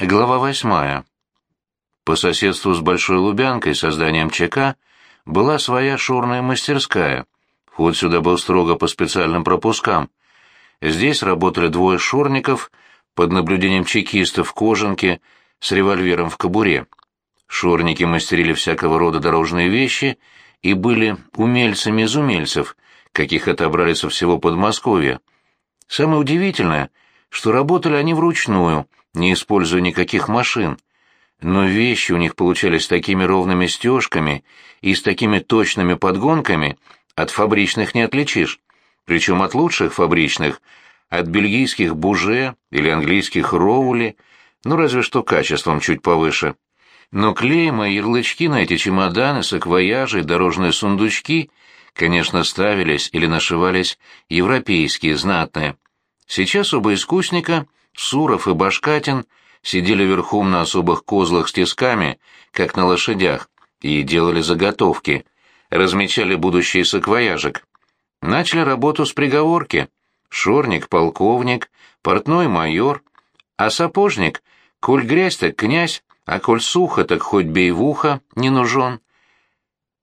Глава восьмая. По соседству с Большой Лубянкой со зданием ЧК была своя шурная мастерская. Вход сюда был строго по специальным пропускам. Здесь работали двое шурников под наблюдением чекистов в кожанке с револьвером в кобуре. Шурники мастерили всякого рода дорожные вещи и были умельцами из умельцев, каких отобрали со всего Подмосковья. Самое удивительное, что работали они вручную — не используя никаких машин, но вещи у них получались такими ровными стежками и с такими точными подгонками, от фабричных не отличишь, причем от лучших фабричных, от бельгийских буже или английских роули, ну разве что качеством чуть повыше. Но клейма и ярлычки на эти чемоданы, саквояжи дорожные сундучки, конечно, ставились или нашивались европейские, знатные. Сейчас оба искусника Суров и Башкатин сидели верхом на особых козлах с тисками, как на лошадях, и делали заготовки, размечали будущий саквояжик. Начали работу с приговорки. Шорник — полковник, портной — майор, а сапожник — коль грязь так князь, а коль сухо так хоть бей в ухо, не нужен.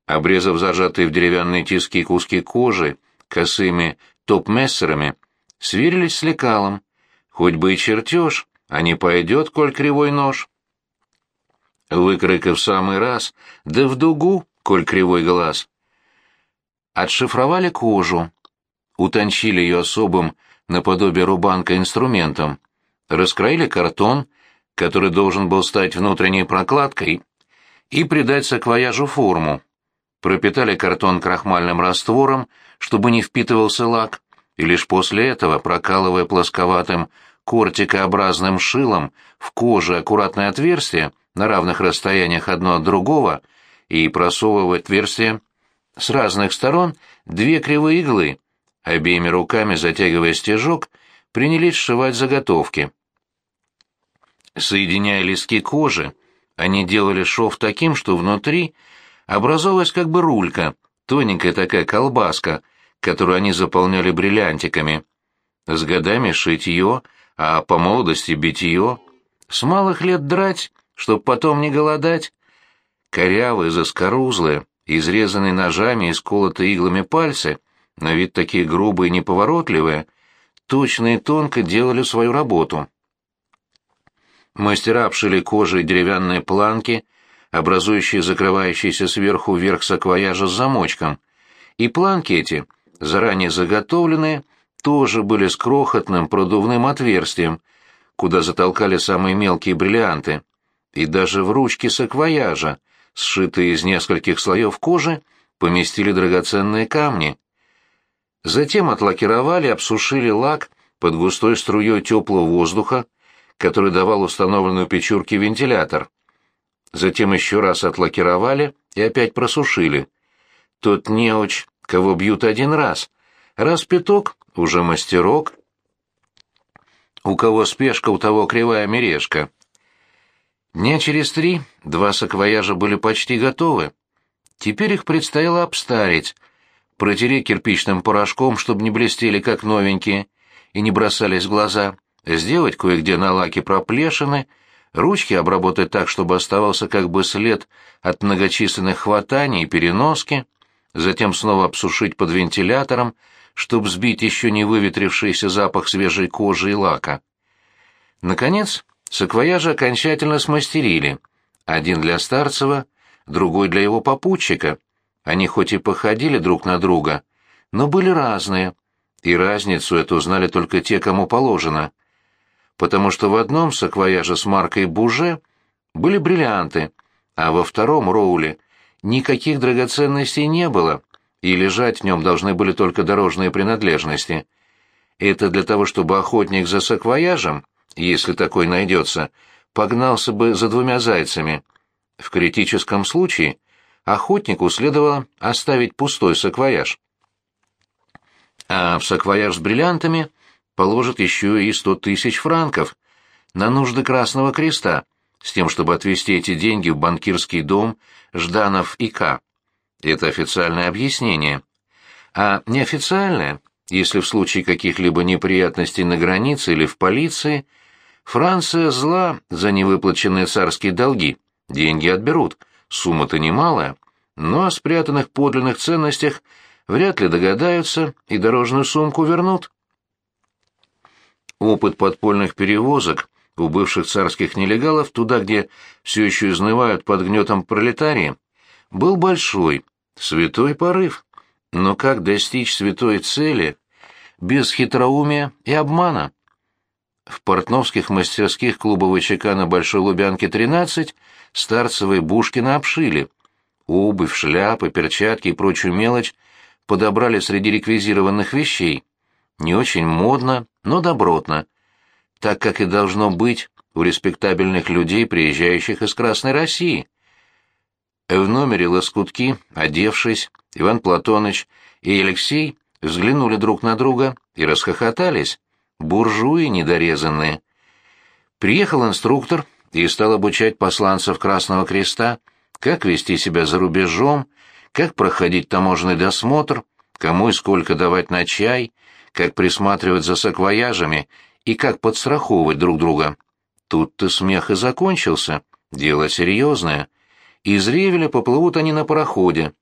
Обрезав зажатые в деревянные тиски куски кожи косыми топ-мессерами, сверились с лекалом, Хоть бы и чертеж, а не пойдет, коль кривой нож. Выкройка в самый раз, да в дугу, коль кривой глаз. Отшифровали кожу, утончили ее особым наподобие рубанка инструментом, раскроили картон, который должен был стать внутренней прокладкой, и придать саквояжу форму. Пропитали картон крахмальным раствором, чтобы не впитывался лак, и лишь после этого, прокалывая плосковатым кортикообразным шилом в коже аккуратное отверстие на равных расстояниях одно от другого и просовывая отверстие с разных сторон две кривые иглы, обеими руками затягивая стежок, принялись сшивать заготовки. Соединяя листки кожи, они делали шов таким, что внутри образовалась как бы рулька, тоненькая такая колбаска, которую они заполняли бриллиантиками. С годами шитье, а по молодости битье. С малых лет драть, чтоб потом не голодать. Корявые, заскорузлые, изрезанные ножами и сколотые иглами пальцы, на вид такие грубые и неповоротливые, точно и тонко делали свою работу. Мастера обшили кожей деревянные планки, образующие закрывающиеся сверху вверх саквояжа с замочком, и планки эти — заранее заготовленные, тоже были с крохотным продувным отверстием, куда затолкали самые мелкие бриллианты, и даже в ручки саквояжа, сшитые из нескольких слоев кожи, поместили драгоценные камни. Затем отлакировали обсушили лак под густой струей теплого воздуха, который давал установленный у печурки вентилятор. Затем еще раз отлакировали и опять просушили. Тот неуч кого бьют один раз. Раз пяток — уже мастерок. У кого спешка, у того кривая мережка. Дня через три два саквояжа были почти готовы. Теперь их предстояло обстарить, протереть кирпичным порошком, чтобы не блестели, как новенькие, и не бросались в глаза, сделать кое-где на лаке проплешины, ручки обработать так, чтобы оставался как бы след от многочисленных хватаний и переноски — затем снова обсушить под вентилятором, чтобы сбить еще не выветрившийся запах свежей кожи и лака. Наконец, саквояжи окончательно смастерили. Один для Старцева, другой для его попутчика. Они хоть и походили друг на друга, но были разные, и разницу эту знали только те, кому положено. Потому что в одном саквояже с маркой «Буже» были бриллианты, а во втором «Роуле» никаких драгоценностей не было, и лежать в нем должны были только дорожные принадлежности. Это для того, чтобы охотник за саквояжем, если такой найдется, погнался бы за двумя зайцами. В критическом случае охотнику следовало оставить пустой саквояж. А в саквояж с бриллиантами положат еще и сто тысяч франков на нужды Красного Креста, с тем, чтобы отвезти эти деньги в банкирский дом Жданов и К. Это официальное объяснение. А неофициальное, если в случае каких-либо неприятностей на границе или в полиции, Франция зла за невыплаченные царские долги. Деньги отберут. Сумма-то немалая. Но о спрятанных подлинных ценностях вряд ли догадаются и дорожную сумку вернут. Опыт подпольных перевозок у бывших царских нелегалов туда, где все еще изнывают под гнетом пролетарии, был большой, святой порыв. Но как достичь святой цели без хитроумия и обмана? В портновских мастерских клуба ВЧК на Большой Лубянке 13 старцевые Бушкина обшили. Обувь, шляпы, перчатки и прочую мелочь подобрали среди реквизированных вещей. Не очень модно, но добротно. Так, как и должно быть у респектабельных людей, приезжающих из Красной России. В номере лоскутки, одевшись, Иван Платоныч и Алексей взглянули друг на друга и расхохотались. Буржуи недорезанные. Приехал инструктор и стал обучать посланцев Красного Креста, как вести себя за рубежом, как проходить таможенный досмотр, кому и сколько давать на чай, как присматривать за саквояжами и как подстраховывать друг друга. Тут-то смех и закончился, дело серьезное. Из Ревеля поплывут они на пароходе.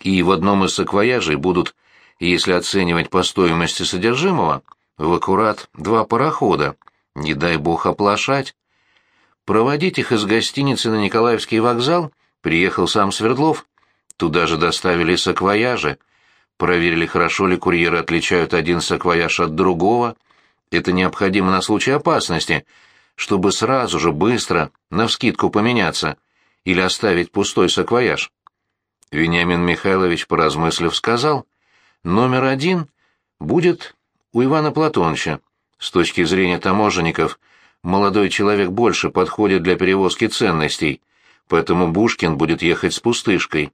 И в одном из саквояжей будут, если оценивать по стоимости содержимого, в аккурат два парохода, не дай бог оплошать. Проводить их из гостиницы на Николаевский вокзал приехал сам Свердлов. Туда же доставили саквояжи. Проверили, хорошо ли курьеры отличают один саквояж от другого. Это необходимо на случай опасности, чтобы сразу же быстро, навскидку поменяться или оставить пустой саквояж. Вениамин Михайлович, поразмыслив, сказал, «Номер один будет у Ивана Платоновича. С точки зрения таможенников, молодой человек больше подходит для перевозки ценностей, поэтому Бушкин будет ехать с пустышкой».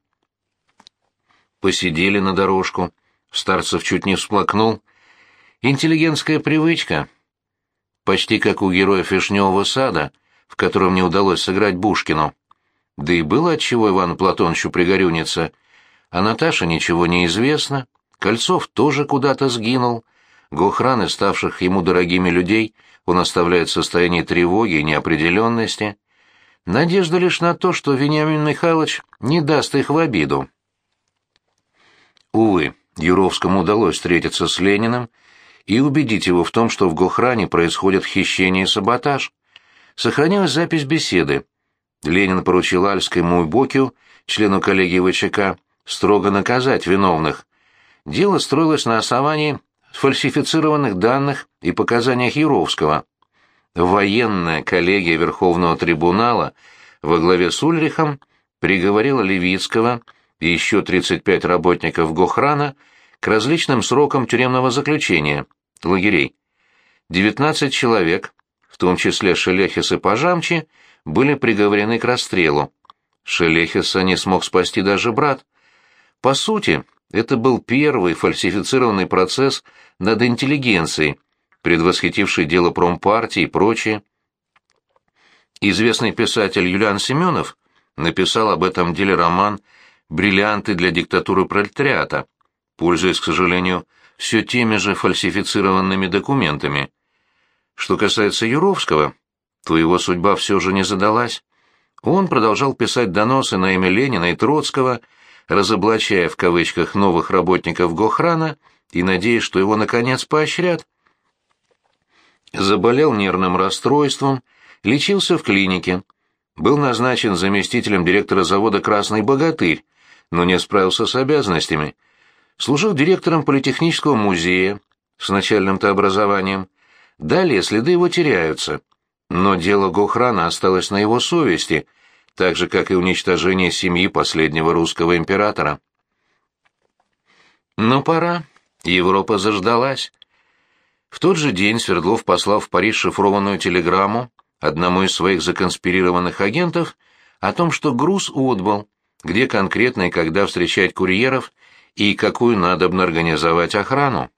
Посидели на дорожку. Старцев чуть не всплакнул. Интеллигентская привычка. Почти как у героя Вишневого сада, в котором не удалось сыграть Бушкину. Да и было отчего Ивану Платоновичу пригорюниться. А Наташа ничего не известно, Кольцов тоже куда-то сгинул. Гохраны, ставших ему дорогими людей, он оставляет в состоянии тревоги и неопределенности. Надежда лишь на то, что Вениамин Михайлович не даст их в обиду. Увы, Юровскому удалось встретиться с Лениным и убедить его в том, что в Гохране происходит хищение и саботаж. Сохранилась запись беседы. Ленин поручил Альскому и Бокию, члену коллегии ВЧК, строго наказать виновных. Дело строилось на основании сфальсифицированных данных и показаниях Юровского. Военная коллегия Верховного трибунала во главе с Ульрихом приговорила Левицкого и еще 35 работников Гохрана к различным срокам тюремного заключения, лагерей. 19 человек, в том числе Шелехис и Пажамчи, были приговорены к расстрелу. Шелехиса не смог спасти даже брат. По сути, это был первый фальсифицированный процесс над интеллигенцией, предвосхитивший дело промпартии и прочее. Известный писатель Юлиан Семенов написал об этом деле роман «Бриллианты для диктатуры пролетариата», пользуясь, к сожалению, все теми же фальсифицированными документами. Что касается Юровского, то его судьба все же не задалась. Он продолжал писать доносы на имя Ленина и Троцкого, разоблачая в кавычках новых работников Гохрана и надеясь, что его наконец поощрят. Заболел нервным расстройством, лечился в клинике, был назначен заместителем директора завода «Красный богатырь», но не справился с обязанностями. Служил директором политехнического музея с начальным-то образованием. Далее следы его теряются. Но дело Гохрана осталось на его совести — так же, как и уничтожение семьи последнего русского императора. Но пора. Европа заждалась. В тот же день Свердлов послал в Париж шифрованную телеграмму одному из своих законспирированных агентов о том, что груз отбыл, где конкретно и когда встречать курьеров и какую надобно организовать охрану.